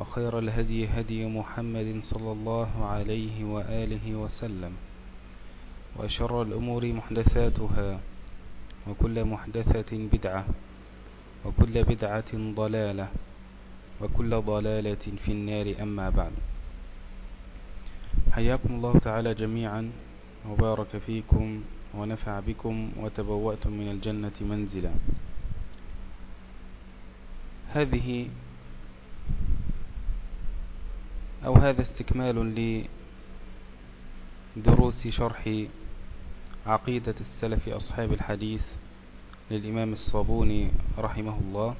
وخير الهدي هدي محمد صلى الله عليه وآله وسلم وشر الأمور محدثاتها وكل محدثة بدعة وكل بدعة ضلالة وكل ضلالة في النار أما بعد. حياكم الله تعالى جميعا وبارك فيكم ونفع بكم وتبوأتم من الجنة منزلا. هذه أو هذا استكمال لدروس شرح عقيدة السلف أصحاب الحديث للإمام الصابوني رحمه الله.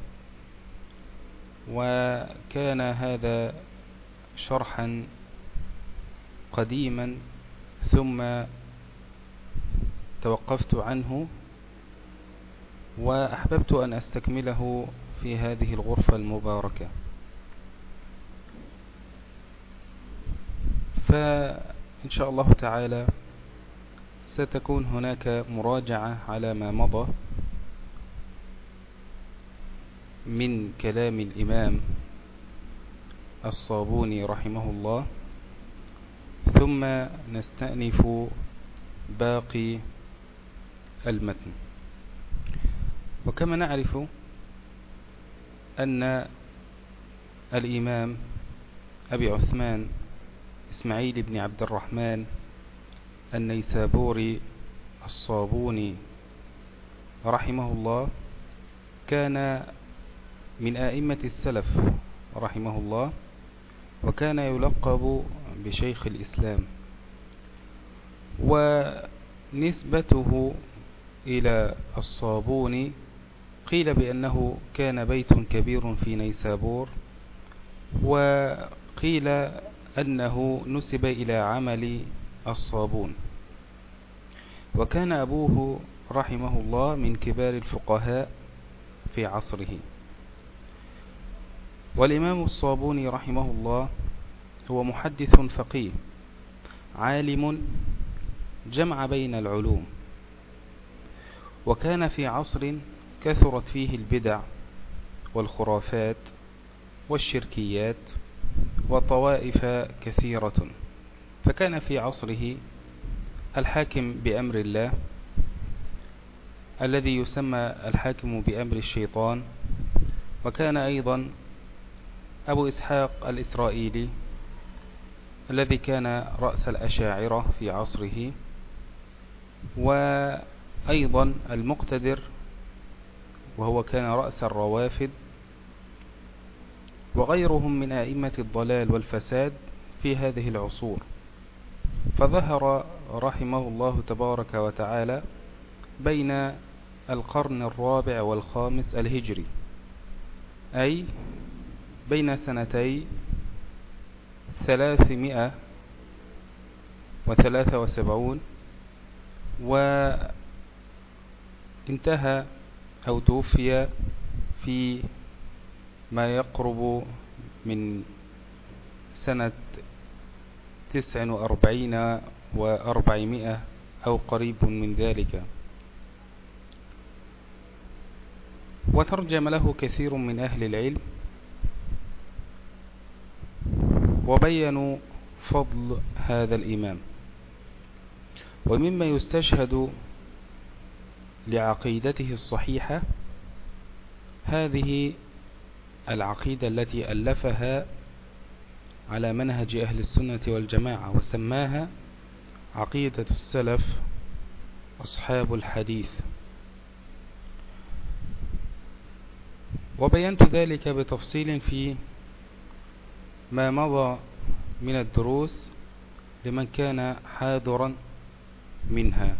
وكان هذا شرحا قديما ثم توقفت عنه وأحببت أن أستكمله في هذه الغرفة المباركة. فإن شاء الله تعالى ستكون هناك مراجعة على ما مضى من كلام الإمام الصابوني رحمه الله ثم نستأنف باقي المتن. وكما نعرف أن الإمام أبي عثمان إسماعيل بن عبد الرحمن النيسابوري الصابوني رحمه الله كان من آئمة السلف رحمه الله وكان يلقب بشيخ الإسلام ونسبته إلى الصابون قيل بأنه كان بيت كبير في نيسابور وقيل أنه نسب إلى عمل الصابون. وكان أبوه رحمه الله من كبار الفقهاء في عصره. والإمام الصابوني رحمه الله هو محدث فقيه عالم جمع بين العلوم وكان في عصر كثرت فيه البدع والخرافات والشركيات وطوائف كثيرة. فكان في عصره الحاكم بأمر الله الذي يسمى الحاكم بأمر الشيطان وكان أيضا أبو إسحاق الإسرائيلي الذي كان رأس الأشاعرة في عصره وأيضا المقتدر وهو كان رأس الروافد وغيرهم من أئمة الضلال والفساد في هذه العصور. فظهر رحمه الله تبارك وتعالى بين القرن الرابع والخامس الهجري أي بين سنتي ثلاثمائة وثلاثة وسبعون وانتهى أو توفي في ما يقرب من سنة تسع وأربعين وأربعمائة أو قريب من ذلك. وترجم له كثير من أهل العلم وبينوا فضل هذا الإمام. ومما يستشهد لعقيدته الصحيحة هذه العقيدة التي ألفها على منهج أهل السنة والجماعة وسماها عقيدة السلف أصحاب الحديث. وبينت ذلك بتفصيل في ما مضى من الدروس لمن كان حاضرا منها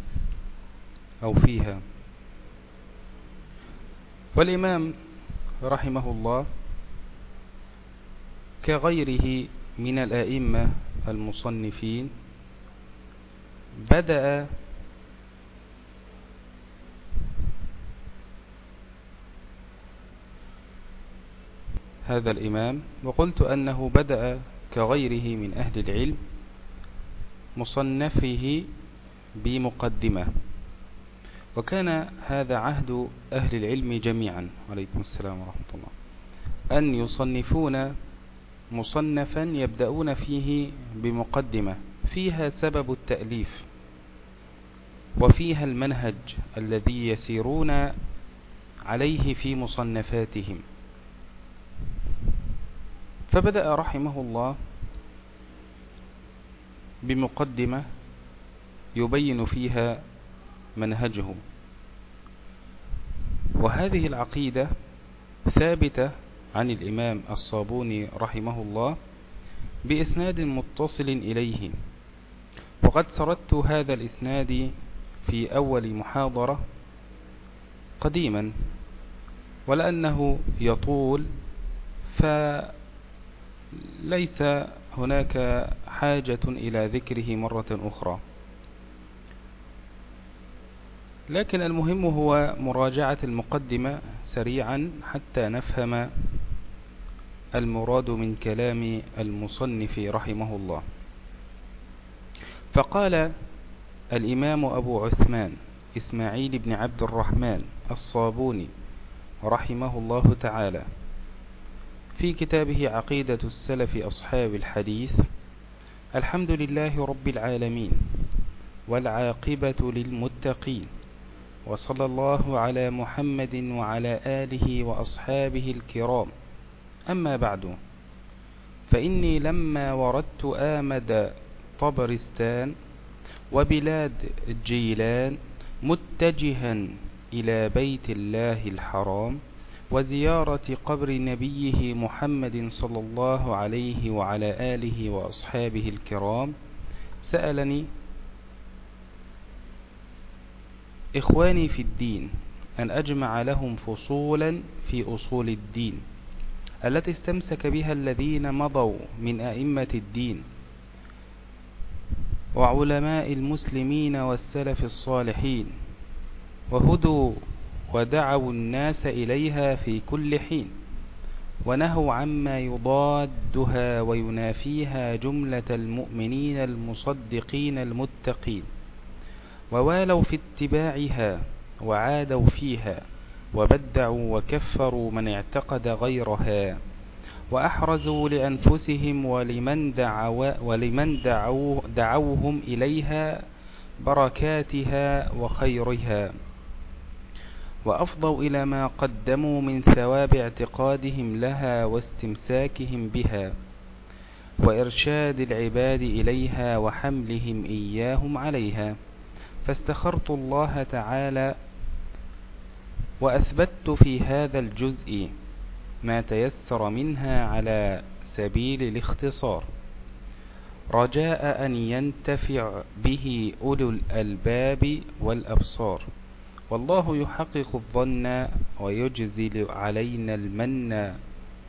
أو فيها. والإمام رحمه الله كغيره من الآئمة المصنفين بدأ هذا الإمام وقلت أنه بدأ كغيره من أهل العلم مصنفه بمقدمة. وكان هذا عهد أهل العلم جميعا عليكم السلام ورحمة الله. أن يصنفون مصنفا يبدأون فيه بمقدمة. فيها سبب التأليف. وفيها المنهج الذي يسيرون عليه في مصنفاتهم. فبدأ رحمه الله بمقدمة يبين فيها منهجه وهذه العقيدة ثابتة عن الإمام الصابوني رحمه الله بإسناد متصل إليه. وقد سردت هذا الإسناد في أول محاضرة قديما ولأنه يطول فليس هناك حاجة إلى ذكره مرة أخرى. لكن المهم هو مراجعة المقدمة سريعا حتى نفهم المراد من كلام المصنف رحمه الله. فقال الإمام أبو عثمان إسماعيل بن عبد الرحمن الصابوني رحمه الله تعالى في كتابه عقيدة السلف أصحاب الحديث الحمد لله رب العالمين والعاقبة للمتقين وصلى الله على محمد وعلى آله وأصحابه الكرام أما بعد فإني لما وردت آمد طبرستان وبلاد جيلان متجها إلى بيت الله الحرام وزيارة قبر نبيه محمد صلى الله عليه وعلى آله وأصحابه الكرام. سألني إخواني في الدين أن أجمع لهم فصولا في أصول الدين. التي استمسك بها الذين مضوا من أئمة الدين وعلماء المسلمين والسلف الصالحين وهدوا ودعوا الناس إليها في كل حين ونهوا عما يضادها وينافيها جملة المؤمنين المصدقين المتقين ووالوا في اتباعها وعادوا فيها وبدعوا وكفروا من اعتقد غيرها وأحرزوا لأنفسهم ولمن, دعوا ولمن دعوا دعوهم إليها بركاتها وخيرها وأفضوا إلى ما قدموا من ثواب اعتقادهم لها واستمساكهم بها وإرشاد العباد إليها وحملهم إياهم عليها فاستخرت الله تعالى وأثبت في هذا الجزء ما تيسر منها على سبيل الاختصار. رجاء أن ينتفع به أولو الألباب والأبصار. والله يحقق الظن ويجزل علينا المن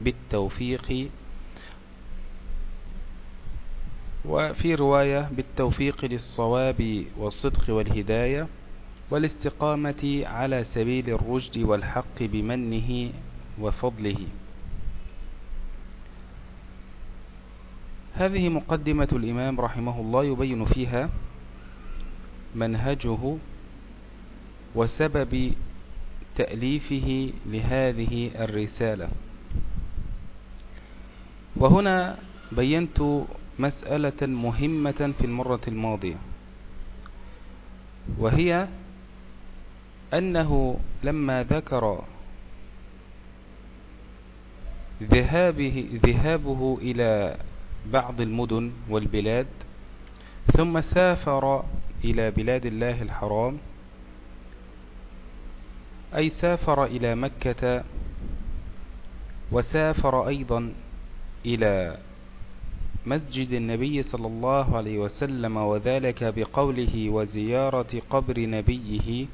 بالتوفيق. وفي رواية بالتوفيق للصواب والصدق والهداية. والاستقامة على سبيل الرشد والحق بمنه وفضله. هذه مقدمة الإمام رحمه الله يبين فيها منهجه وسبب تأليفه لهذه الرسالة. وهنا بينت مسألة مهمة في المرة الماضية وهي أنه لما ذكر ذهابه, ذهابه إلى بعض المدن والبلاد ثم سافر إلى بلاد الله الحرام أي سافر إلى مكة وسافر أيضا إلى مسجد النبي صلى الله عليه وسلم وذلك بقوله وزيارة قبر نبيه.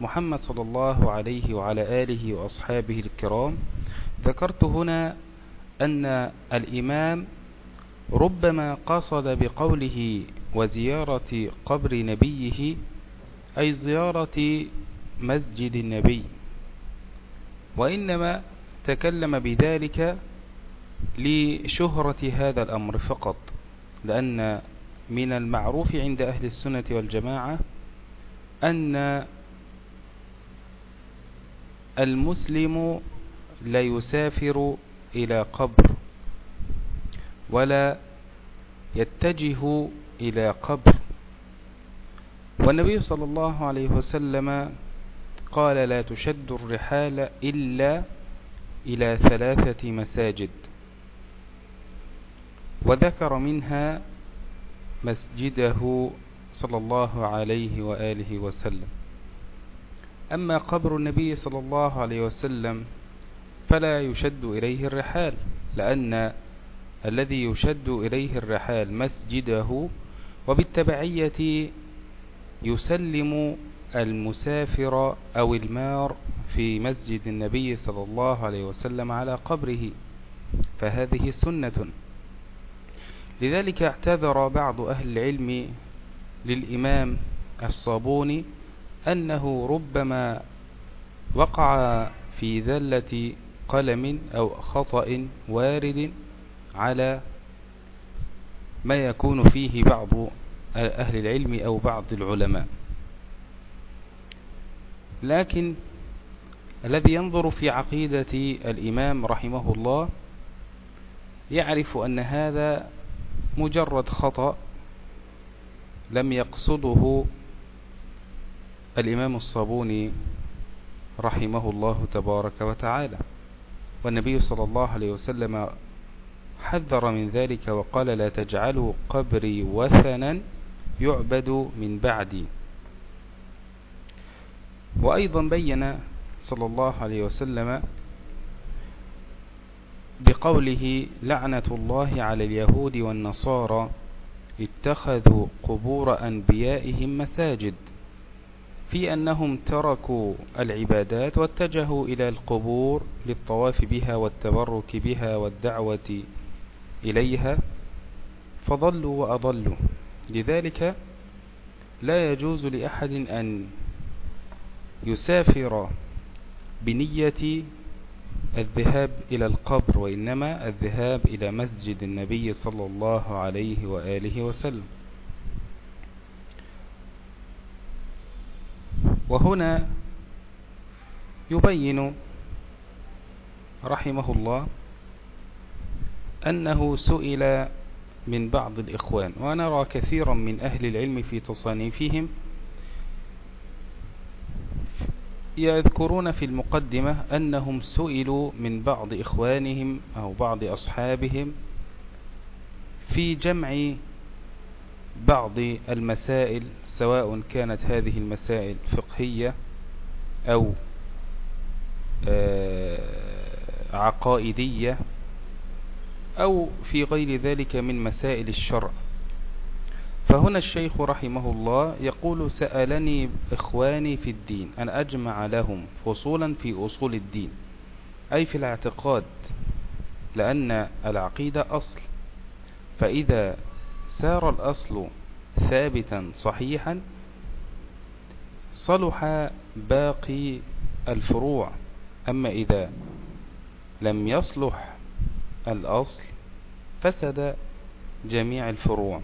محمد صلى الله عليه وعلى آله وأصحابه الكرام ذكرت هنا أن الإمام ربما قصد بقوله وزيارة قبر نبيه أي زيارة مسجد النبي وإنما تكلم بذلك لشهرة هذا الأمر فقط لأن من المعروف عند أهل السنة والجماعة أن المسلم لا يسافر إلى قبر ولا يتجه إلى قبر. والنبي صلى الله عليه وسلم قال لا تشد الرحال إلا إلى ثلاثة مساجد وذكر منها مسجده صلى الله عليه وآله وسلم. أما قبر النبي صلى الله عليه وسلم فلا يشد إليه الرحال لأن الذي يشد إليه الرحال مسجده وبالتبعية يسلم المسافر أو المار في مسجد النبي صلى الله عليه وسلم على قبره فهذه سنة. لذلك اعتذر بعض أهل العلم للإمام الصابوني أنه ربما وقع في ذلة قلم أو خطأ وارد على ما يكون فيه بعض أهل العلم أو بعض العلماء. لكن الذي ينظر في عقيدة الإمام رحمه الله يعرف أن هذا مجرد خطأ لم يقصده الإمام الصابوني رحمه الله تبارك وتعالى والنبي صلى الله عليه وسلم حذر من ذلك وقال لا تجعلوا قبري وثنا يعبد من بعدي. وأيضا بين صلى الله عليه وسلم بقوله لعنة الله على اليهود والنصارى اتخذوا قبور أنبيائهم مساجد. في أنهم تركوا العبادات واتجهوا إلى القبور للطواف بها والتبرك بها والدعوة إليها فضلوا وأضلوا. لذلك لا يجوز لأحد أن يسافر بنية الذهاب إلى القبر وإنما الذهاب إلى مسجد النبي صلى الله عليه وآله وسلم. وهنا يبين رحمه الله أنه سئل من بعض الإخوان ونرى كثيرا من أهل العلم في تصانيفهم يذكرون في المقدمة أنهم سئلوا من بعض إخوانهم أو بعض أصحابهم في جمع بعض المسائل سواء كانت هذه المسائل فقهية أو آه، عقائدية أو في غير ذلك من مسائل الشرع. فهنا الشيخ رحمه الله يقول سألني إخواني في الدين أن أجمع لهم فصولا في أصول الدين أي في الاعتقاد لأن العقيدة أصل. فإذا سار الأصل ثابتا صحيحا صلح باقي الفروع. أما إذا لم يصلح الأصل فسد جميع الفروع.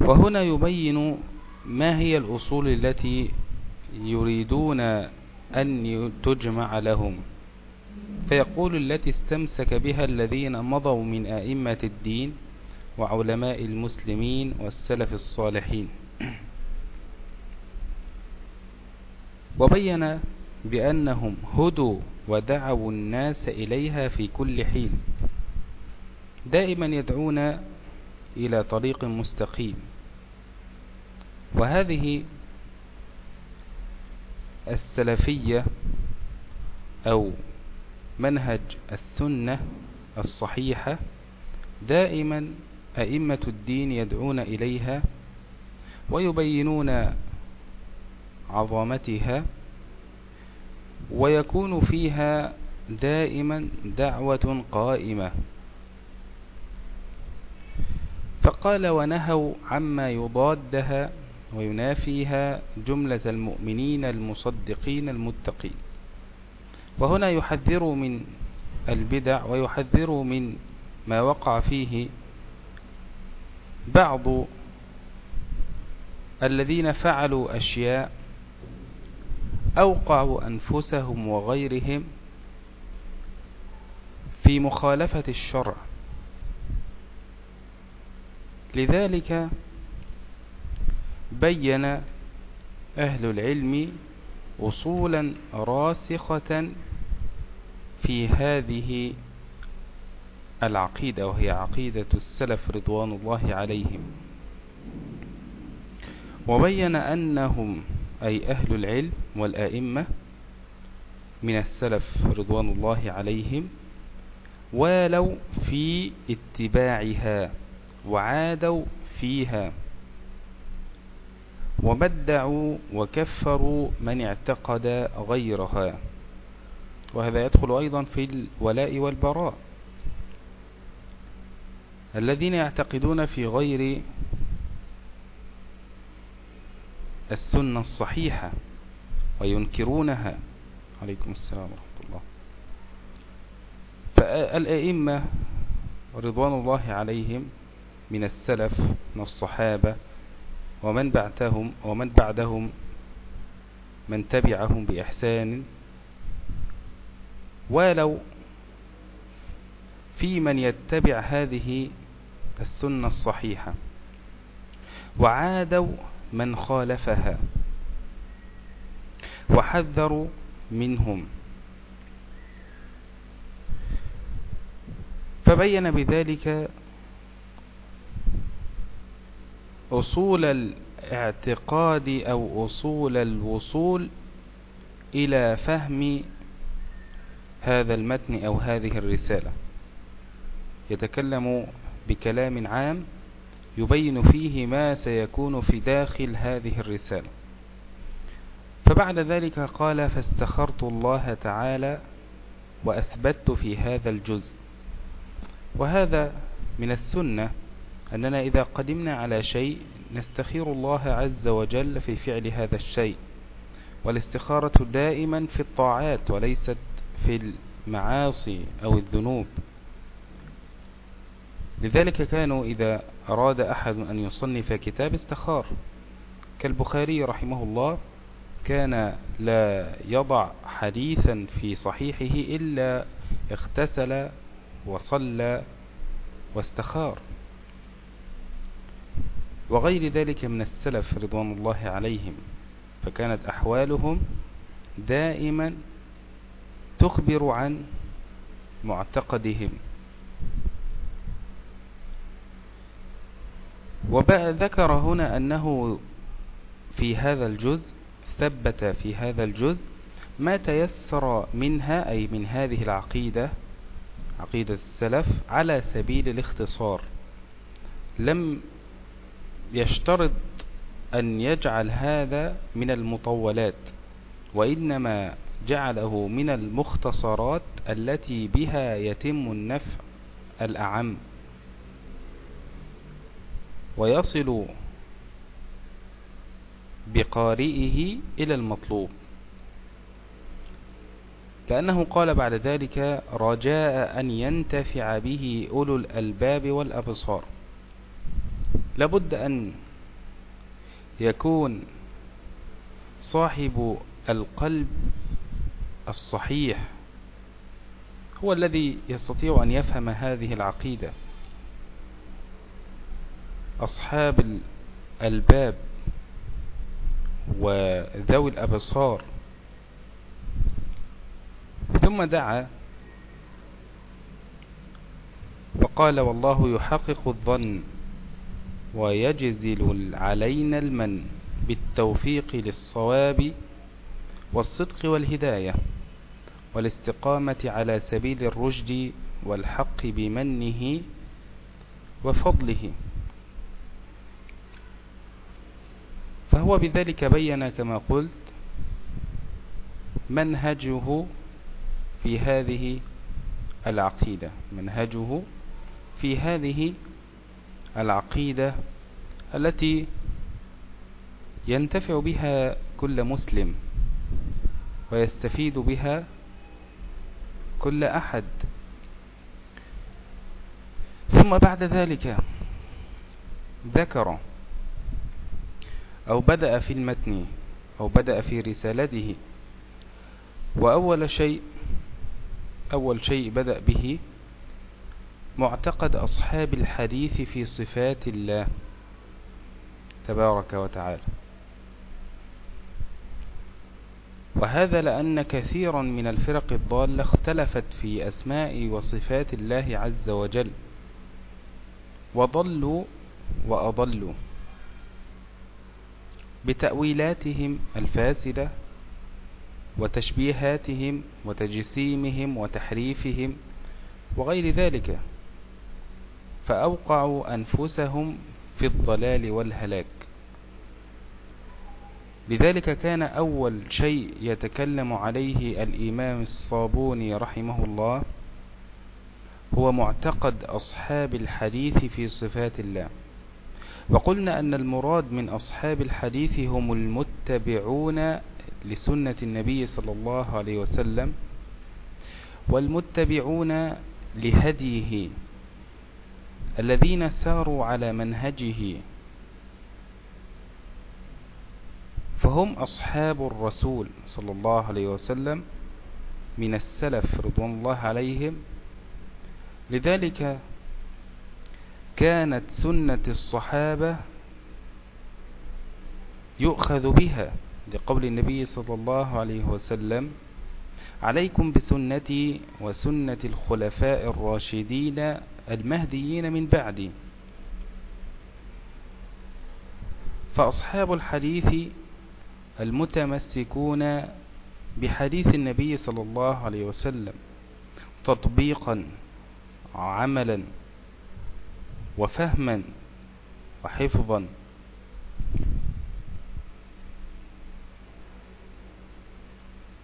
وهنا يبين ما هي الأصول التي يريدون أن تجمع لهم. فيقول التي استمسك بها الذين مضوا من آئمة الدين وعلماء المسلمين والسلف الصالحين. وبين بأنهم هدوا ودعوا الناس إليها في كل حين دائما يدعون إلى طريق مستقيم. وهذه السلفية أو منهج السنة الصحيحة دائما أئمة الدين يدعون إليها ويبينون عظمتها ويكون فيها دائما دعوة قائمة. فقال ونهوا عما يضادها وينافيها جملة المؤمنين المصدقين المتقين. وهنا يحذر من البدع ويحذر من ما وقع فيه بعض الذين فعلوا أشياء أوقعوا أنفسهم وغيرهم في مخالفة الشرع. لذلك بين أهل العلم أصولا راسخة في هذه العقيدة وهي عقيدة السلف رضوان الله عليهم. وبين أنهم أي أهل العلم والآئمة من السلف رضوان الله عليهم والوا في اتباعها وعادوا فيها. وبدعوا وكفروا من اعتقد غيرها. وهذا يدخل أيضا في الولاء والبراء. الذين يعتقدون في غير السنة الصحيحة وينكرونها. عليكم السلام ورحمة الله. فالأئمة رضوان الله عليهم من السلف من الصحابة ومن بعدهم ومن بعدهم من تبعهم بإحسان ولو في من يتبع هذه السنة الصحيحة وعادوا من خالفها وحذروا منهم. فبين بذلك أصول الاعتقاد أو أصول الوصول إلى فهم هذا المتن أو هذه الرسالة. يتكلم بكلام عام يبين فيه ما سيكون في داخل هذه الرسالة. فبعد ذلك قال فاستخرت الله تعالى وأثبت في هذا الجزء وهذا من السنة أننا إذا قدمنا على شيء نستخير الله عز وجل في فعل هذا الشيء والاستخارة دائما في الطاعات وليست في المعاصي أو الذنوب. لذلك كانوا إذا أراد أحد أن يصنف كتاب استخار. كالبخاري رحمه الله كان لا يضع حديثا في صحيحه إلا اغتسل وصلى واستخار. وغير ذلك من السلف رضوان الله عليهم فكانت أحوالهم دائما تخبر عن معتقدهم. وذكر هنا أنه في هذا الجزء ثبت في هذا الجزء ما تيسر منها أي من هذه العقيدة عقيدة السلف على سبيل الاختصار. لم يشترط أن يجعل هذا من المطولات وإنما جعله من المختصرات التي بها يتم النفع الأعم. ويصل بقارئه إلى المطلوب. لأنه قال بعد ذلك رجاء أن ينتفع به أولو الألباب والأبصار. لابد أن يكون صاحب القلب الصحيح هو الذي يستطيع أن يفهم هذه العقيدة. أصحاب الباب وذوي الأبصار. ثم دعا وقال والله يحقق الظن. ويجزل علينا المن بالتوفيق للصواب والصدق والهداية والاستقامة على سبيل الرشد والحق بمنه وفضله. فهو بذلك بين كما قلت منهجه في هذه العقيدة منهجه في هذه العقيدة التي ينتفع بها كل مسلم ويستفيد بها كل أحد. ثم بعد ذلك ذكر أو بدأ في المتن أو بدأ في رسالته وأول شيء أول شيء بدأ به معتقد أصحاب الحديث في صفات الله تبارك وتعالى. وهذا لأن كثيرا من الفرق الضالة اختلفت في أسماء وصفات الله عز وجل وضلوا وأضلوا بتأويلاتهم الفاسدة وتشبيهاتهم وتجسيمهم وتحريفهم وغير ذلك. فأوقعوا أنفسهم في الضلال والهلاك. لذلك كان أول شيء يتكلم عليه الإمام الصابوني رحمه الله هو معتقد أصحاب الحديث في صفات الله. وقلنا أن المراد من أصحاب الحديث هم المتبعون لسنة النبي صلى الله عليه وسلم والمتبعون لهديه. الذين ساروا على منهجه. فهم أصحاب الرسول صلى الله عليه وسلم من السلف رضوان الله عليهم. لذلك كانت سنة الصحابة يؤخذ بها لقول النبي صلى الله عليه وسلم عليكم بسنتي وسنة الخلفاء الراشدين المهديين من بعدي. فأصحاب الحديث المتمسكون بحديث النبي صلى الله عليه وسلم تطبيقا عملا وفهما وحفظا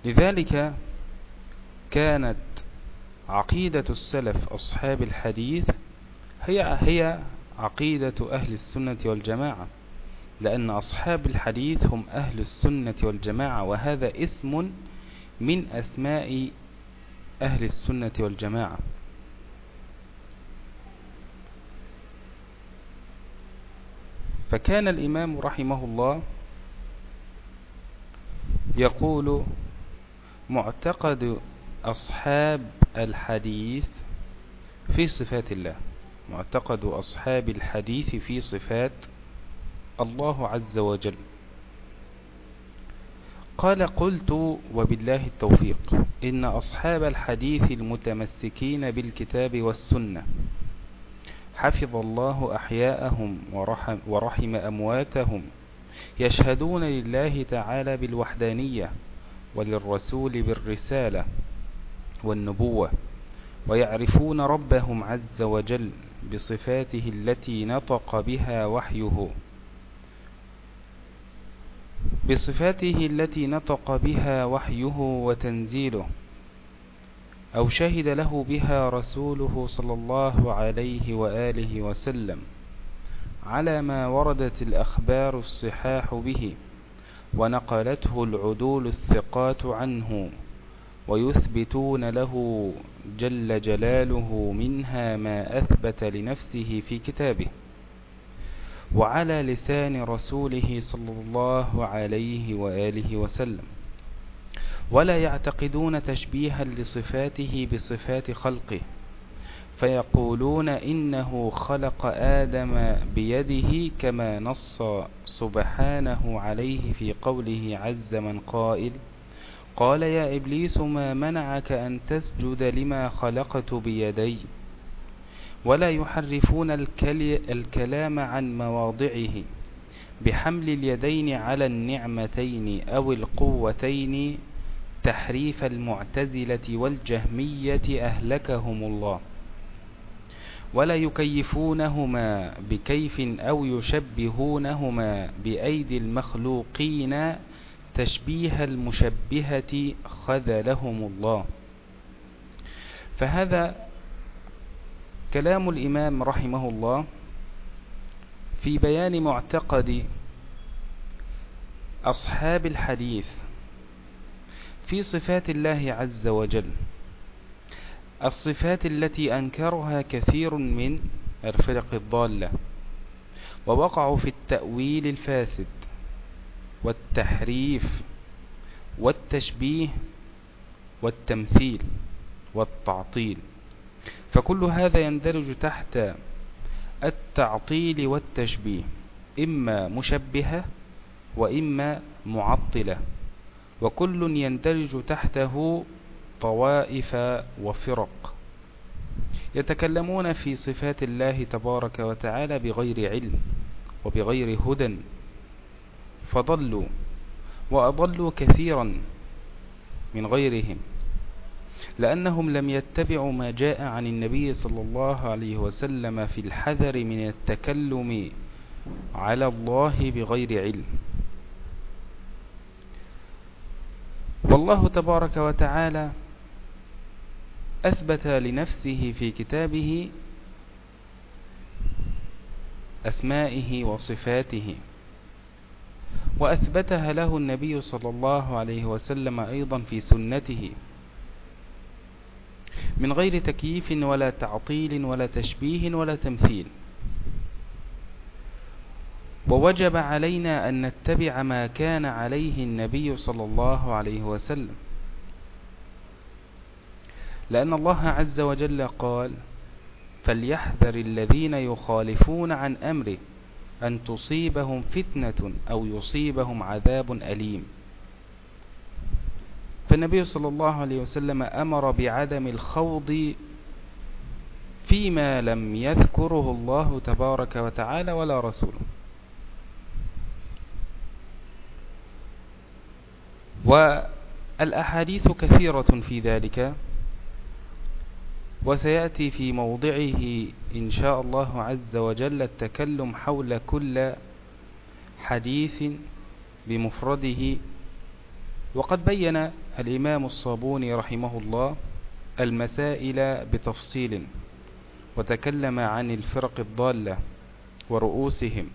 لذلك كانت عقيدة السلف أصحاب الحديث هي هي عقيدة أهل السنة والجماعة لأن أصحاب الحديث هم أهل السنة والجماعة وهذا اسم من أسماء أهل السنة والجماعة. فكان الإمام رحمه الله يقول معتقد أصحاب الحديث في صفات الله. معتقد أصحاب الحديث في صفات الله عز وجل. قال قلت وبالله التوفيق إن أصحاب الحديث المتمسكين بالكتاب والسنة حفظ الله أحياءهم ورحم, ورحم أمواتهم يشهدون لله تعالى بالوحدانية وللرسول بالرسالة والنبوة ويعرفون ربهم عز وجل بصفاته التي نطق بها وحيه. بصفاته التي نطق بها وحيه وتنزيله أو شهد له بها رسوله صلى الله عليه وآله وسلم على ما وردت الأخبار الصحاح به. ونقلته العدول الثقات عنه ويثبتون له جل جلاله منها ما أثبت لنفسه في كتابه وعلى لسان رسوله صلى الله عليه وآله وسلم. ولا يعتقدون تشبيها لصفاته بصفات خلقه. فيقولون إنه خلق آدم بيده كما نص سبحانه عليه في قوله عز من قائل قال يا إبليس ما منعك أن تسجد لما خلقت بيدي؟ ولا يحرفون الكلام عن مواضعه بحمل اليدين على النعمتين أو القوتين تحريف المعتزلة والجهمية أهلكهم الله. ولا يكيفونهما بكيف أو يشبهونهما بأيدي المخلوقين تشبيه المشبهة خذلهم الله. فهذا كلام الإمام رحمه الله في بيان معتقد أصحاب الحديث في صفات الله عز وجل. الصفات التي أنكرها كثير من الفرق الضالة ووقعوا في التأويل الفاسد والتحريف والتشبيه والتمثيل والتعطيل. فكل هذا يندرج تحت التعطيل والتشبيه إما مشبهة وإما معطلة وكل يندرج تحته طوائف وفرق. يتكلمون في صفات الله تبارك وتعالى بغير علم وبغير هدى. فضلوا وأضلوا كثيرا من غيرهم لأنهم لم يتبعوا ما جاء عن النبي صلى الله عليه وسلم في الحذر من التكلم على الله بغير علم. والله تبارك وتعالى أثبت لنفسه في كتابه أسمائه وصفاته وأثبتها له النبي صلى الله عليه وسلم أيضا في سنته من غير تكييف ولا تعطيل ولا تشبيه ولا تمثيل. ووجب علينا أن نتبع ما كان عليه النبي صلى الله عليه وسلم. لأن الله عز وجل قال فليحذر الذين يخالفون عن أمره أن تصيبهم فتنة أو يصيبهم عذاب أليم. فالنبي صلى الله عليه وسلم أمر بعدم الخوض فيما لم يذكره الله تبارك وتعالى ولا رسوله. والأحاديث كثيرة في ذلك. وسيأتي في موضعه إن شاء الله عز وجل التكلم حول كل حديث بمفرده. وقد بين الإمام الصابوني رحمه الله المسائل بتفصيل وتكلم عن الفرق الضالة ورؤوسهم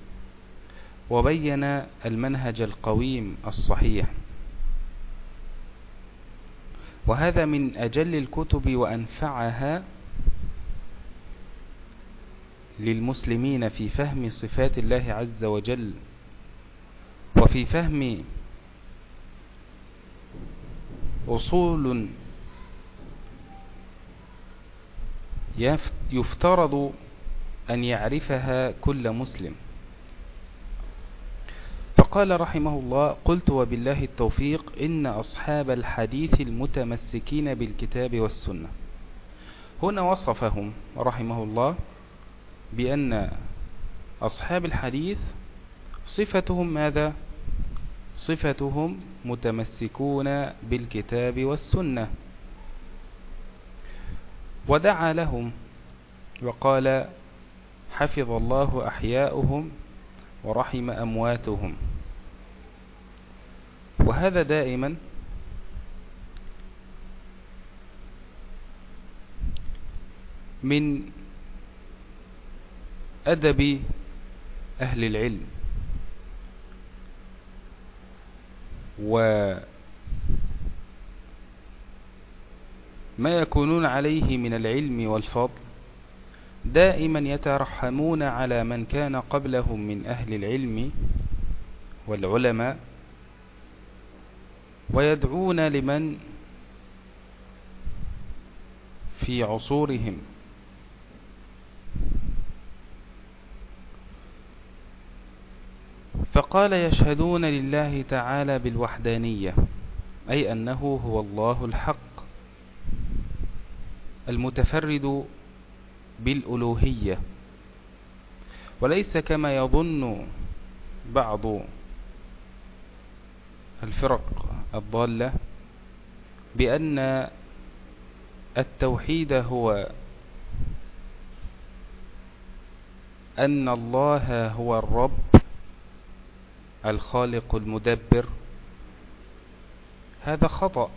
وبين المنهج القويم الصحيح. وهذا من أجل الكتب وأنفعها للمسلمين في فهم صفات الله عز وجل وفي فهم أصول يفترض أن يعرفها كل مسلم. فقال رحمه الله قلت وبالله التوفيق إن أصحاب الحديث المتمسكين بالكتاب والسنة. هنا وصفهم رحمه الله بأن أصحاب الحديث صفتهم ماذا؟ صفتهم متمسكون بالكتاب والسنة. ودعا لهم وقال حفظ الله أحياؤهم ورحم أمواتهم. وهذا دائما من أدب أهل العلم وما يكونون عليه من العلم والفضل دائما يترحمون على من كان قبلهم من أهل العلم والعلماء ويدعون لمن في عصورهم. فقال يشهدون لله تعالى بالوحدانية أي أنه هو الله الحق المتفرد بالألوهية. وليس كما يظن بعض الفرق. الضالة بأن التوحيد هو أن الله هو الرب الخالق المدبر. هذا خطأ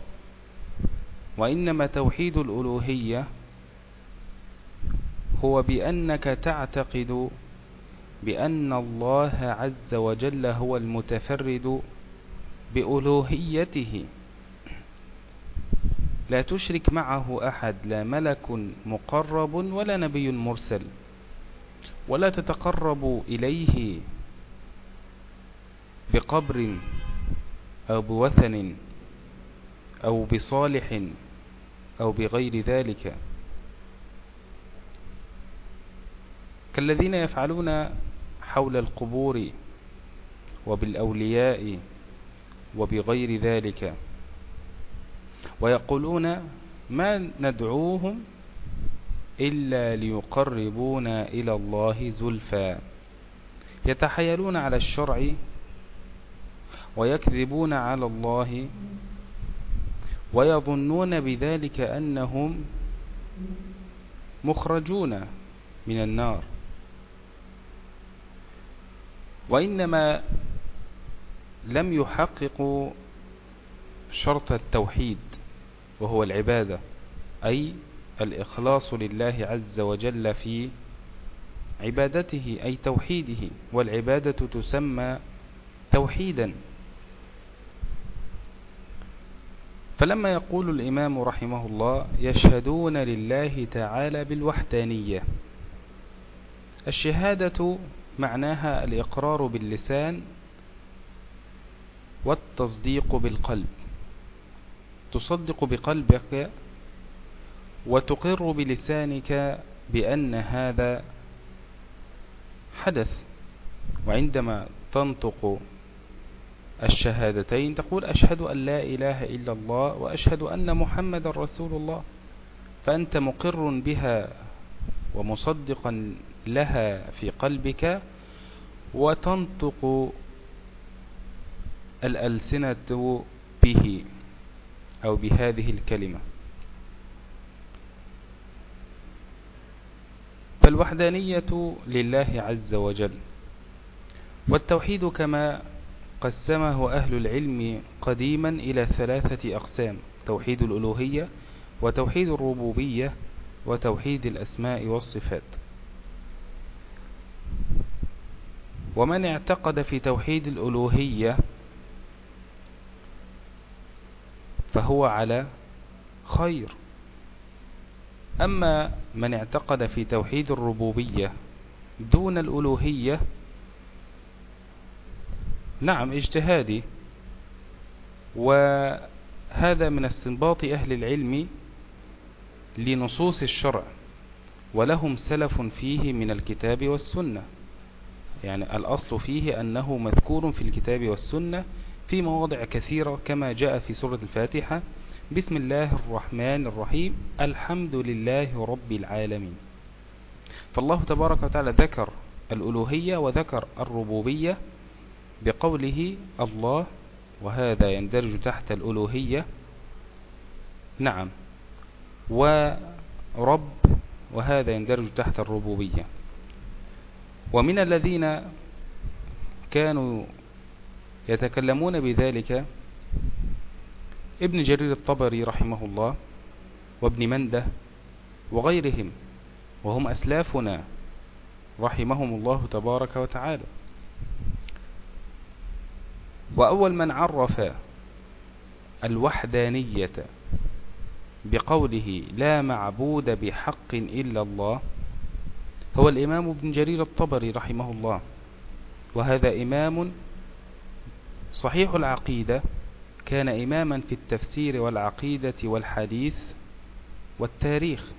وإنما توحيد الألوهية هو بأنك تعتقد بأن الله عز وجل هو المتفرد بألوهيته. لا تشرك معه أحد لا ملك مقرب ولا نبي مرسل ولا تتقرب إليه بقبر أو بوثن أو بصالح أو بغير ذلك. كالذين يفعلون حول القبور وبالأولياء وبغير ذلك. ويقولون ما ندعوهم إلا ليقربونا إلى الله زلفى. يتحيلون على الشرع ويكذبون على الله ويظنون بذلك أنهم مخرجون من النار. وإنما لم يحققوا شرط التوحيد وهو العبادة أي الإخلاص لله عز وجل في عبادته أي توحيده. والعبادة تسمى توحيدا. فلما يقول الإمام رحمه الله يشهدون لله تعالى بالوحدانية الشهادة معناها الإقرار باللسان والتصديق بالقلب. تصدق بقلبك وتقر بلسانك بأن هذا حدث. وعندما تنطق الشهادتين تقول أشهد أن لا إله إلا الله وأشهد أن محمد رسول الله. فأنت مقر بها ومصدقا لها في قلبك وتنطق الألسنة به أو بهذه الكلمة. فالوحدانية لله عز وجل والتوحيد كما قسمه أهل العلم قديما إلى ثلاثة أقسام توحيد الألوهية وتوحيد الربوبية وتوحيد الأسماء والصفات. ومن اعتقد في توحيد الألوهية فهو على خير. أما من اعتقد في توحيد الربوبية دون الألوهية نعم اجتهادي. وهذا من استنباط أهل العلم لنصوص الشرع ولهم سلف فيه من الكتاب والسنة. يعني الأصل فيه أنه مذكور في الكتاب والسنة في مواضع كثيرة كما جاء في سورة الفاتحة. بسم الله الرحمن الرحيم. الحمد لله رب العالمين. فالله تبارك وتعالى ذكر الألوهية وذكر الربوبية بقوله الله وهذا يندرج تحت الألوهية. نعم. ورب وهذا يندرج تحت الربوبية. ومن الذين كانوا يتكلمون بذلك ابن جرير الطبري رحمه الله وابن منده وغيرهم وهم أسلافنا رحمهم الله تبارك وتعالى. وأول من عرف الوحدانية بقوله لا معبود بحق إلا الله هو الإمام ابن جرير الطبري رحمه الله وهذا إمام صحيح العقيدة كان إماما في التفسير والعقيدة والحديث والتاريخ.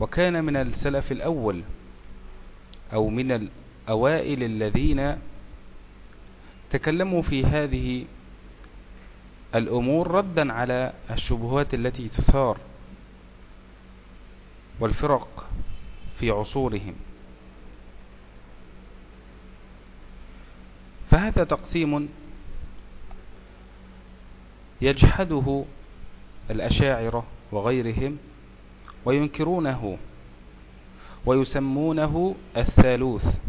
وكان من السلف الأول أو من الأوائل الذين تكلموا في هذه الأمور ردا على الشبهات التي تثار والفرق في عصورهم. فهذا تقسيم يجحده الأشاعرة وغيرهم وينكرونه ويسمونه الثالوث.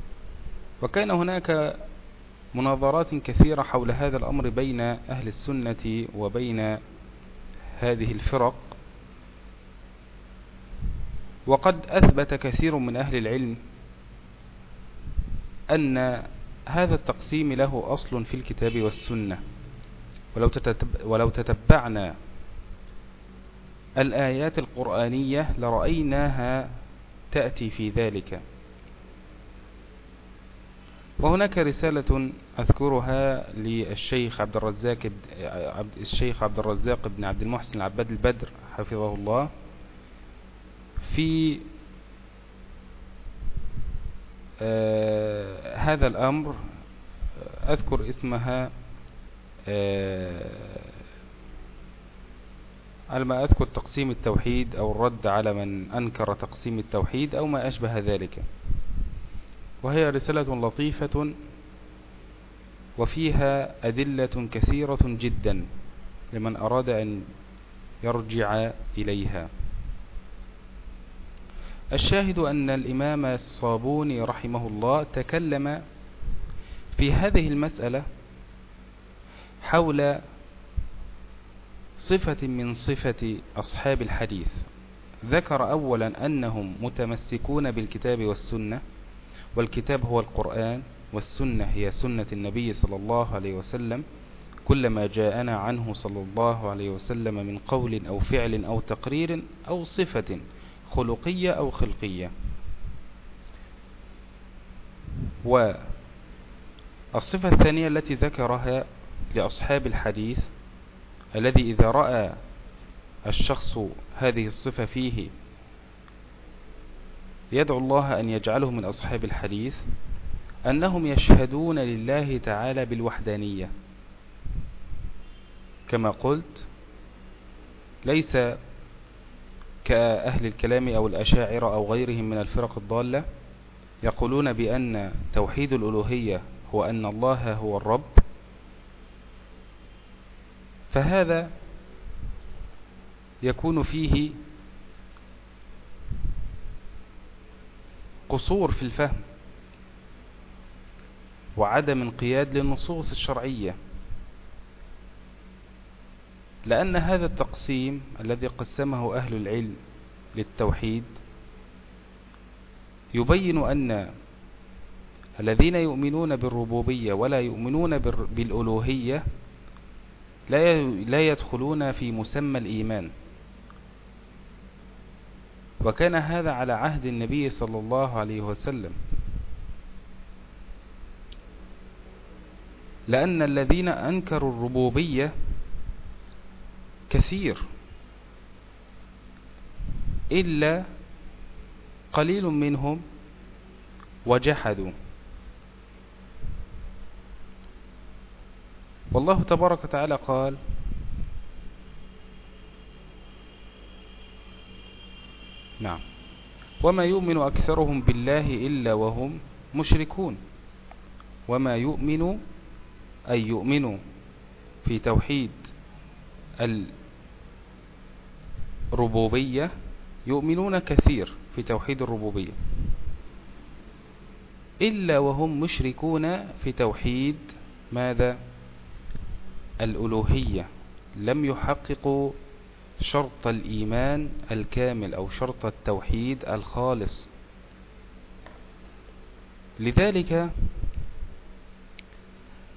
وكان هناك مناظرات كثيرة حول هذا الأمر بين أهل السنة وبين هذه الفرق. وقد أثبت كثير من أهل العلم أن هذا التقسيم له أصل في الكتاب والسنة. ولو, تتب ولو تتبعنا الآيات القرآنية لرأيناها تأتي في ذلك. وهناك رسالة أذكرها للشيخ عبد الرزاق الشيخ عبد الرزاق بن عبد المحسن العباد البدر حفظه الله في آه هذا الأمر أذكر اسمها آه على ما أذكر تقسيم التوحيد أو الرد على من أنكر تقسيم التوحيد أو ما أشبه ذلك. وهي رسالة لطيفة وفيها أدلة كثيرة جدا لمن أراد أن يرجع إليها. الشاهد أن الإمام الصابوني رحمه الله تكلم في هذه المسألة حول صفة من صفة أصحاب الحديث. ذكر أولا أنهم متمسكون بالكتاب والسنة والكتاب هو القرآن والسنة هي سنة النبي صلى الله عليه وسلم. كلما جاءنا عنه صلى الله عليه وسلم من قول أو فعل أو تقرير أو صفة خلقية أو خلقية. والصفة الثانية التي ذكرها لأصحاب الحديث الذي إذا رأى الشخص هذه الصفة فيه يدعو الله أن يجعله من أصحاب الحديث أنهم يشهدون لله تعالى بالوحدانية. كما قلت ليس كأهل الكلام أو الأشاعر أو غيرهم من الفرق الضالة يقولون بأن توحيد الألوهية هو أن الله هو الرب. فهذا يكون فيه قصور في الفهم وعدم انقياد للنصوص الشرعية. لأن هذا التقسيم الذي قسمه أهل العلم للتوحيد يبين أن الذين يؤمنون بالربوبية ولا يؤمنون بالألوهية لا يدخلون في مسمى الإيمان. وكان هذا على عهد النبي صلى الله عليه وسلم. لأن الذين أنكروا الربوبية كثير. إلا قليل منهم وجحدوا. والله تبارك وتعالى قال نعم. وما يؤمن أكثرهم بالله إلا وهم مشركون. وما يؤمن أي يؤمن في توحيد الربوبية يؤمنون كثير في توحيد الربوبية. إلا وهم مشركون في توحيد ماذا؟ الألوهية. لم يحققوا شرط الإيمان الكامل أو شرط التوحيد الخالص. لذلك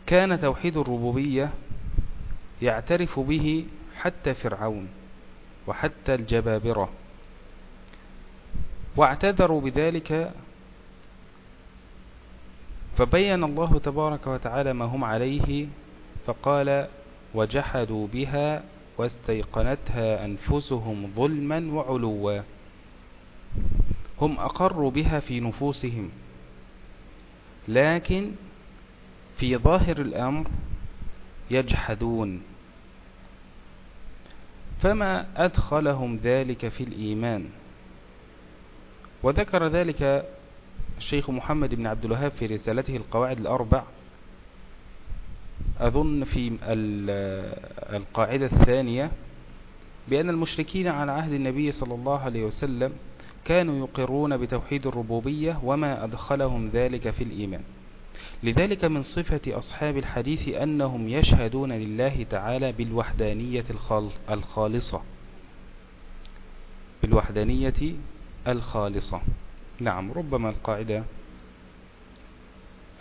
كان توحيد الربوبية يعترف به حتى فرعون. وحتى الجبابرة. واعتذروا بذلك فبين الله تبارك وتعالى ما هم عليه فقال وجحدوا بها واستيقنتها أنفسهم ظلما وعلوا. هم أقروا بها في نفوسهم. لكن في ظاهر الأمر يجحدون. فما أدخلهم ذلك في الإيمان؟ وذكر ذلك الشيخ محمد بن عبد الوهاب في رسالته القواعد الأربع. أظن في القاعدة الثانية بأن المشركين على عهد النبي صلى الله عليه وسلم كانوا يقرون بتوحيد الربوبية وما أدخلهم ذلك في الإيمان. لذلك من صفة أصحاب الحديث أنهم يشهدون لله تعالى بالوحدانية الخالصة. بالوحدانية الخالصة. نعم ربما القاعدة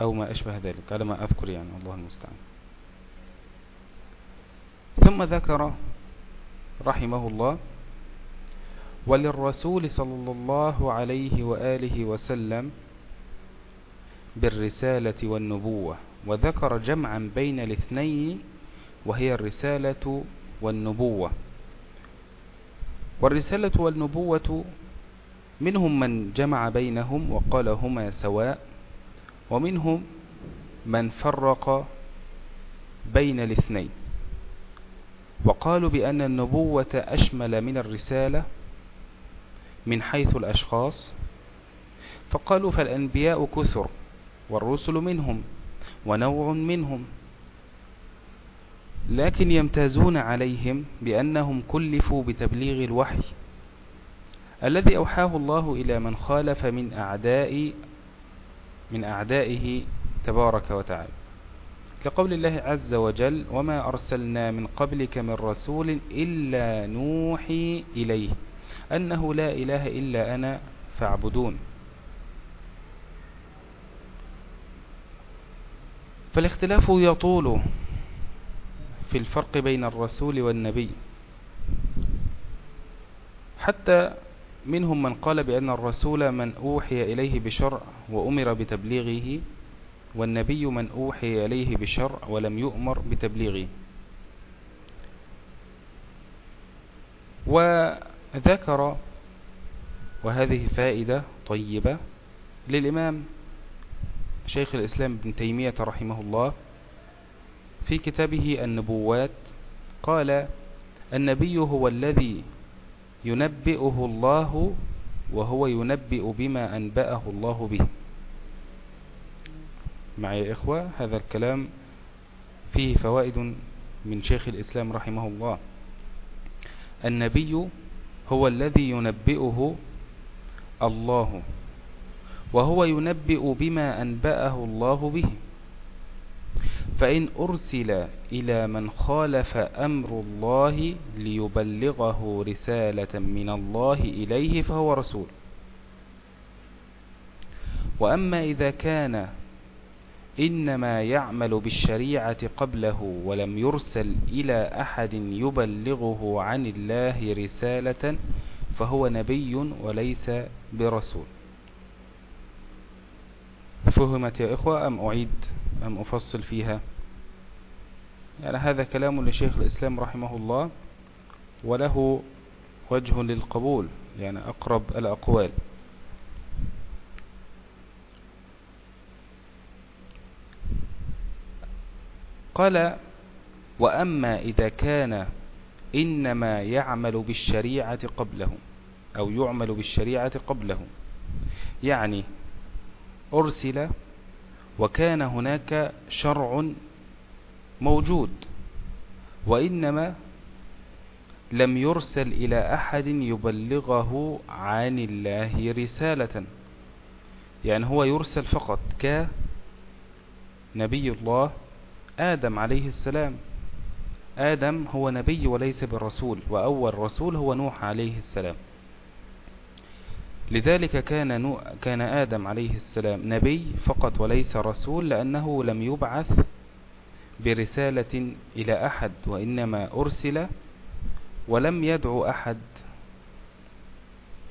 أو ما أشبه ذلك على ما أذكر يعني الله المستعان. ثم ذكر رحمه الله وللرسول صلى الله عليه وآله وسلم بالرسالة والنبوة وذكر جمعا بين الاثنين وهي الرسالة والنبوة. والرسالة والنبوة منهم من جمع بينهم وقال هما سواء ومنهم من فرق بين الاثنين. وقالوا بأن النبوة أشمل من الرسالة من حيث الأشخاص فقالوا فالأنبياء كثر. والرسل منهم ونوع منهم. لكن يمتازون عليهم بأنهم كلفوا بتبليغ الوحي الذي أوحاه الله إلى من خالف من أعداء من أعدائه تبارك وتعالى. كقول الله عز وجل وما أرسلنا من قبلك من رسول إلا نوحي إليه أنه لا إله إلا أنا فاعبدون فالاختلاف يطول في الفرق بين الرسول والنبي. حتى منهم من قال بأن الرسول من أوحي إليه بشرع وأمر بتبليغه والنبي من أوحي إليه بشرع ولم يؤمر بتبليغه. وذكر وهذه فائدة طيبة للإمام شيخ الإسلام ابن تيمية رحمه الله في كتابه النبوات قال النبي هو الذي ينبئه الله وهو ينبئ بما أنبأه الله به. معي يا إخوة هذا الكلام فيه فوائد من شيخ الإسلام رحمه الله. النبي هو الذي ينبئه الله. وهو ينبئ بما أنبأه الله به. فإن أرسل إلى من خالف أمر الله ليبلغه رسالة من الله إليه فهو رسول. وأما إذا كان إنما يعمل بالشريعة قبله ولم يرسل إلى أحد يبلغه عن الله رسالة فهو نبي وليس برسول. فهمت يا إخوة أم أعيد أم أفصل فيها؟ يعني هذا كلام لشيخ الإسلام رحمه الله وله وجه للقبول يعني أقرب الأقوال. قال وأما إذا كان إنما يعمل بالشريعة قبله أو يعمل بالشريعة قبله يعني أرسل وكان هناك شرع موجود وإنما لم يرسل إلى أحد يبلغه عن الله رسالة يعني هو يرسل فقط كنبي الله آدم عليه السلام. آدم هو نبي وليس بالرسول وأول رسول هو نوح عليه السلام. لذلك كان, نو كان آدم عليه السلام نبي فقط وليس رسول لأنه لم يبعث برسالة إلى أحد وإنما أرسل ولم يدعو أحد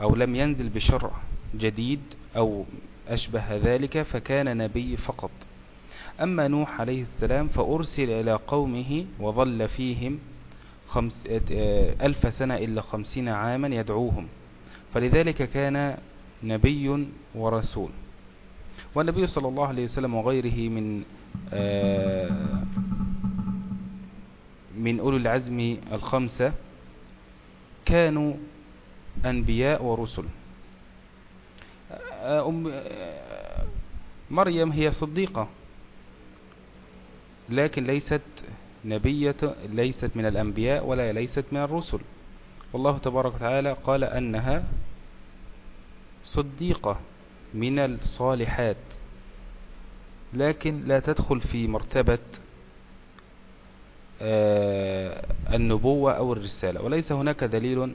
أو لم ينزل بشرع جديد أو أشبه ذلك فكان نبي فقط. أما نوح عليه السلام فأرسل إلى قومه وظل فيهم خمس ألف سنة إلا خمسين عاما يدعوهم. فلذلك كان نبي ورسول. والنبي صلى الله عليه وسلم وغيره من آه، من أولو العزم الخمسة كانوا أنبياء ورسل. آه، أم آه، مريم هي صديقة لكن ليست نبية ليست من الأنبياء ولا ليست من الرسل. والله تبارك وتعالى قال أنها صديقة من الصالحات لكن لا تدخل في مرتبة آه، النبوة أو الرسالة. وليس هناك دليل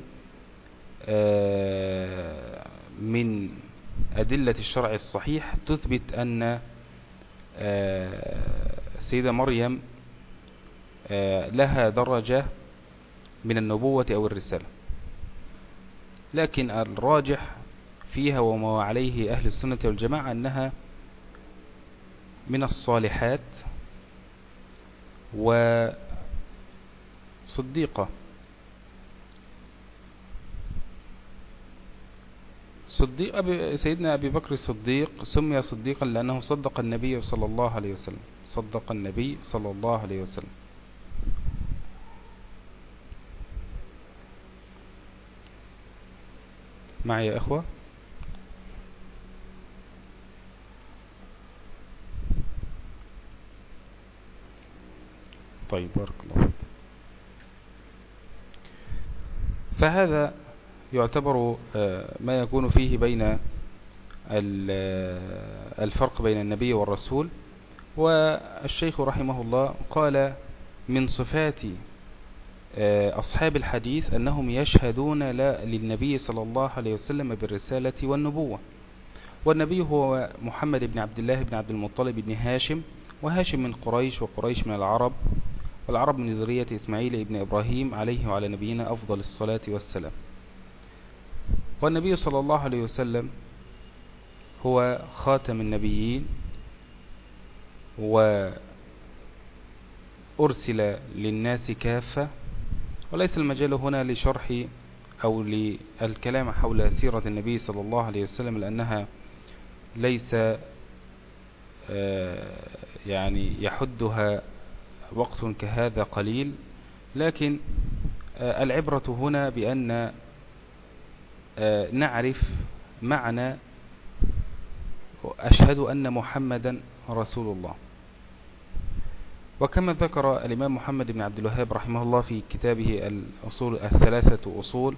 آه، من أدلة الشرع الصحيح تثبت أن آه، سيدة مريم لها درجة من النبوة أو الرسالة. لكن الراجح فيها وما عليه أهل السنة والجماعة أنها من الصالحات وصديقة. صديق أبي سيدنا أبي بكر الصديق سمي صديقا لأنه صدق النبي صلى الله عليه وسلم. صدق النبي صلى الله عليه وسلم. معي يا أخوة؟ طيب بارك الله فهذا يعتبر آه، ما يكون فيه بين آه، الفرق بين النبي والرسول. والشيخ رحمه الله قال من صفات آه، أصحاب الحديث أنهم يشهدون للنبي صلى الله عليه وسلم بالرسالة والنبوة. والنبي هو محمد بن عبد الله بن عبد المطلب بن هاشم وهاشم من قريش وقريش من العرب. والعرب من ذرية إسماعيل بن إبراهيم عليه وعلى نبينا أفضل الصلاة والسلام. والنبي صلى الله عليه وسلم هو خاتم النبيين وأرسل للناس كافة وليس المجال هنا لشرح أو للكلام حول سيرة النبي صلى الله عليه وسلم لأنها ليس آه، يعني يحدها وقت كهذا قليل لكن آه، العبرة هنا بأن آه، نعرف معنى أشهد أن محمدا رسول الله. وكما ذكر الإمام محمد بن عبد الوهاب رحمه الله في كتابه الأصول الثلاثة أصول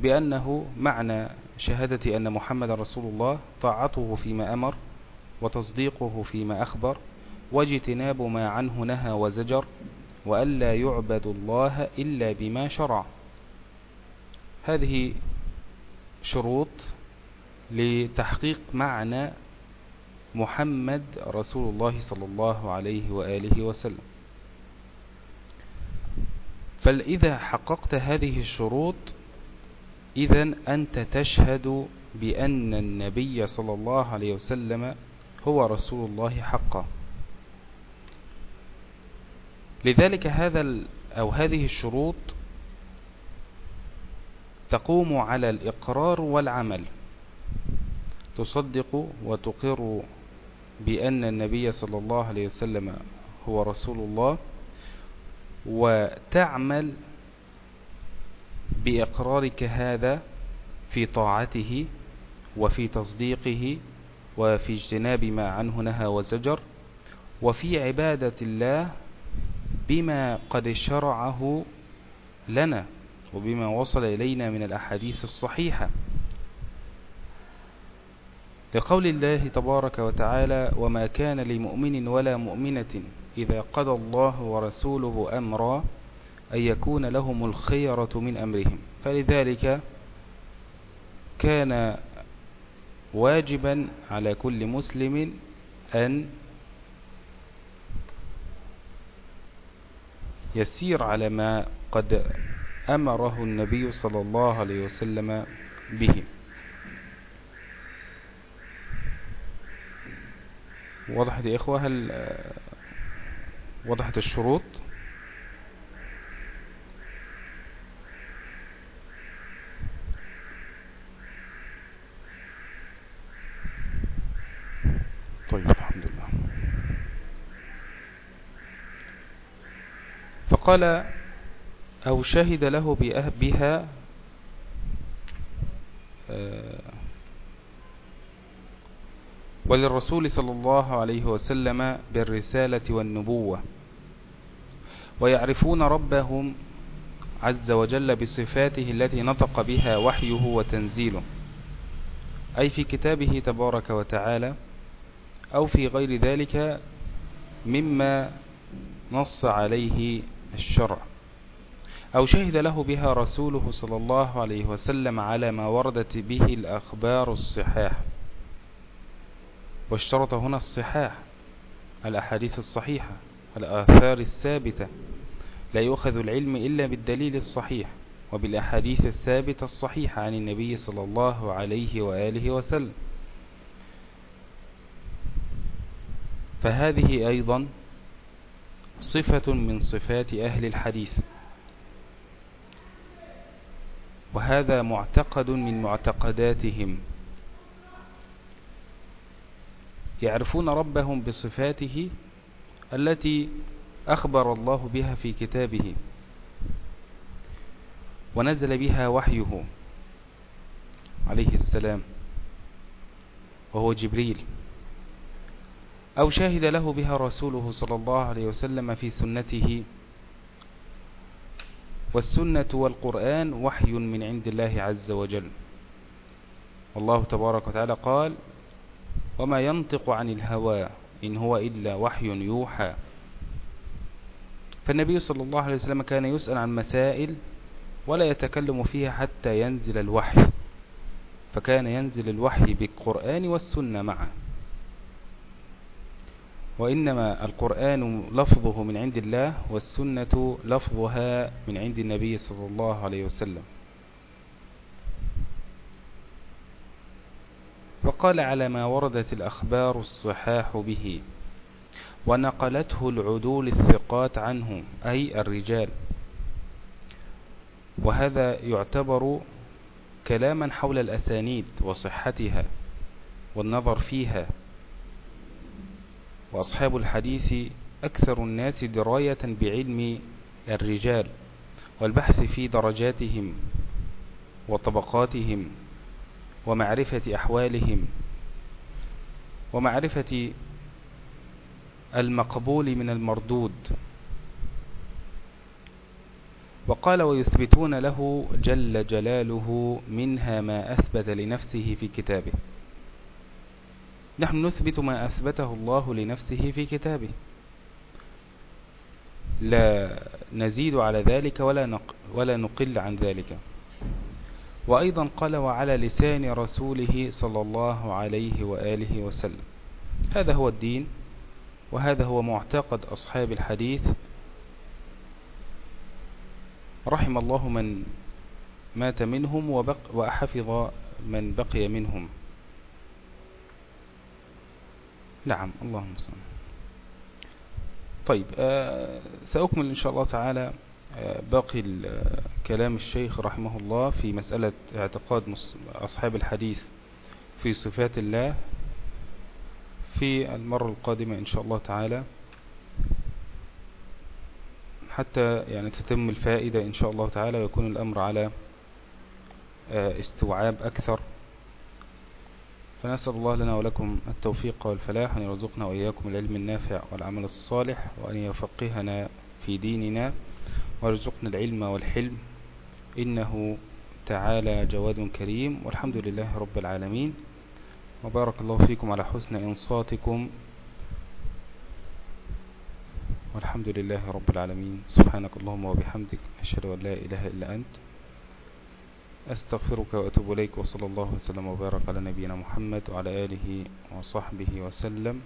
بأنه معنى شهادة أن محمد رسول الله طاعته فيما أمر وتصديقه فيما أخبر واجتناب ما عنه نهى وزجر وألا يعبد الله إلا بما شرع. هذه شروط لتحقيق معنى محمد رسول الله صلى الله عليه وآله وسلم. فإذا حققت هذه الشروط إذا أنت تشهد بأن النبي صلى الله عليه وسلم هو رسول الله حقا. لذلك هذا أو هذه الشروط تقوم على الإقرار والعمل. تصدق وتقر بأن النبي صلى الله عليه وسلم هو رسول الله وتعمل بإقرارك هذا في طاعته وفي تصديقه وفي اجتناب ما عنه نهى وزجر وفي عبادة الله بما قد شرعه لنا وبما وصل إلينا من الأحاديث الصحيحة. لقول الله تبارك وتعالى وما كان لمؤمن ولا مؤمنة إذا قضى الله ورسوله أمرا أن يكون لهم الخيرة من أمرهم فلذلك كان واجبا على كل مسلم أن يسير على ما قد أمره النبي صلى الله عليه وسلم به. وضحت يا إخوة هل وضحت الشروط؟ فقال أو شهد له بها آه، وللرسول صلى الله عليه وسلم بالرسالة والنبوة ويعرفون ربهم عز وجل بصفاته التي نطق بها وحيه وتنزيله أي في كتابه تبارك وتعالى أو في غير ذلك مما نص عليه الشرع. أو شهد له بها رسوله صلى الله عليه وسلم على ما وردت به الأخبار الصحاح واشترط هنا الصحاح الأحاديث الصحيحة الآثار الثابتة. لا يؤخذ العلم إلا بالدليل الصحيح وبالأحاديث الثابتة الصحيحة عن النبي صلى الله عليه وآله وسلم. فهذه أيضا صفة من صفات أهل الحديث. وهذا معتقد من معتقداتهم. يعرفون ربهم بصفاته التي أخبر الله بها في كتابه. ونزل بها وحيه عليه السلام وهو جبريل. أو شاهد له بها رسوله صلى الله عليه وسلم في سنته والسنة والقرآن وحي من عند الله عز وجل. والله تبارك وتعالى قال وما ينطق عن الهوى إن هو إلا وحي يوحى. فالنبي صلى الله عليه وسلم كان يسأل عن مسائل ولا يتكلم فيها حتى ينزل الوحي فكان ينزل الوحي بالقرآن والسنة معه. وإنما القرآن لفظه من عند الله والسنة لفظها من عند النبي صلى الله عليه وسلم. وقال على ما وردت الأخبار الصحاح به ونقلته العدول الثقات عنه أي الرجال. وهذا يعتبر كلاما حول الأسانيد وصحتها والنظر فيها. وأصحاب الحديث أكثر الناس دراية بعلم الرجال والبحث في درجاتهم وطبقاتهم ومعرفة أحوالهم ومعرفة المقبول من المردود. وقال ويثبتون له جل جلاله منها ما أثبت لنفسه في كتابه. نحن نثبت ما أثبته الله لنفسه في كتابه. لا نزيد على ذلك ولا, نق ولا نقل عن ذلك. وأيضا قال وعلى لسان رسوله صلى الله عليه وآله وسلم. هذا هو الدين وهذا هو معتقد أصحاب الحديث. رحم الله من مات منهم وبق وأحفظ من بقي منهم. نعم اللهم صل طيب آه سأكمل إن شاء الله تعالى آه باقي كلام الشيخ رحمه الله في مسألة اعتقاد أصحاب الحديث في صفات الله في المرة القادمة إن شاء الله تعالى. حتى يعني تتم الفائدة إن شاء الله تعالى ويكون الأمر على آه استوعاب أكثر. فنسأل الله لنا ولكم التوفيق والفلاح وأن يرزقنا وإياكم العلم النافع والعمل الصالح وأن يفقهنا في ديننا ويرزقنا العلم والحلم. إنه تعالى جواد كريم. والحمد لله رب العالمين. وبارك الله فيكم على حسن إنصاتكم. والحمد لله رب العالمين. سبحانك اللهم وبحمدك. أشهد أن لا إله إلا أنت. أستغفرك وأتوب إليك وصلى الله وسلم وبارك على نبينا محمد وعلى آله وصحبه وسلم.